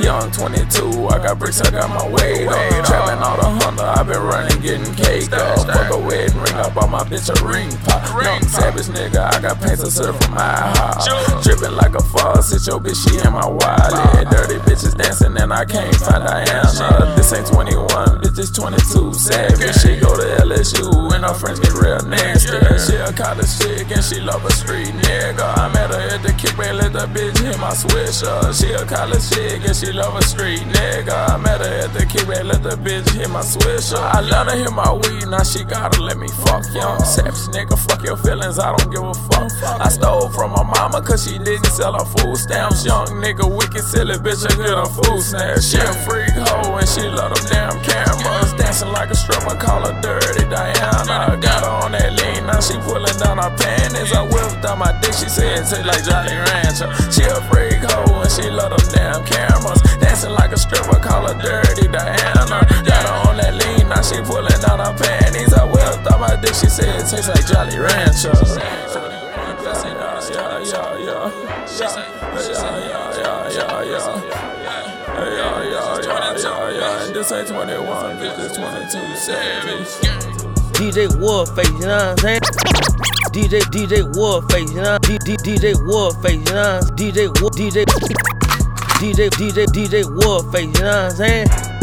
Young 22, I got bricks, I got my weight on. Trapping all the Honda, i been running, getting cake off. Fuck a wedding ring, I bought my bitch a ring pop. Young savage nigga, I got pants to serve from my house. Dripping like a faucet, your bitch, she in my wallet. I can't find Diana. This ain't 21, bitch, it's 22. Savage, she go to LSU, and her friends get real nasty. She a college chick, and she love a street nigga. I met her at the kickback, let the bitch hit my swisher. She a college chick, and she love a street nigga. I met her at the kickback, let the bitch hit my swisher. I let her hit my weed, now she gotta let me fuck young. Savage nigga, fuck your feelings, I don't give a fuck. I stole from my mama, cause she didn't sell her food stamps. Young nigga, wicked, silly bitch, I get her food stamps. She a freak hoe, and she love them damn cameras. Dancing like a stripper, call her Dirty Diana. Got her on that lean, now she pulling down her panties. I whipped out my dick, she said it like Jolly Rancher. She a freak hoe, and she love them damn cameras. Dancing like a stripper, call her Dirty Diana. Got her on that lean, now she pulling down her panties. I whipped out my dick, she said it tastes like Jolly Rancher. And this ain't 21, this is 22 savage. DJ Warface, you know what I'm saying? DJ DJ Warface, you know? D- D- DJ Warface, you know? DJ DJ DJ DJ DJ Warface, you know what I'm saying?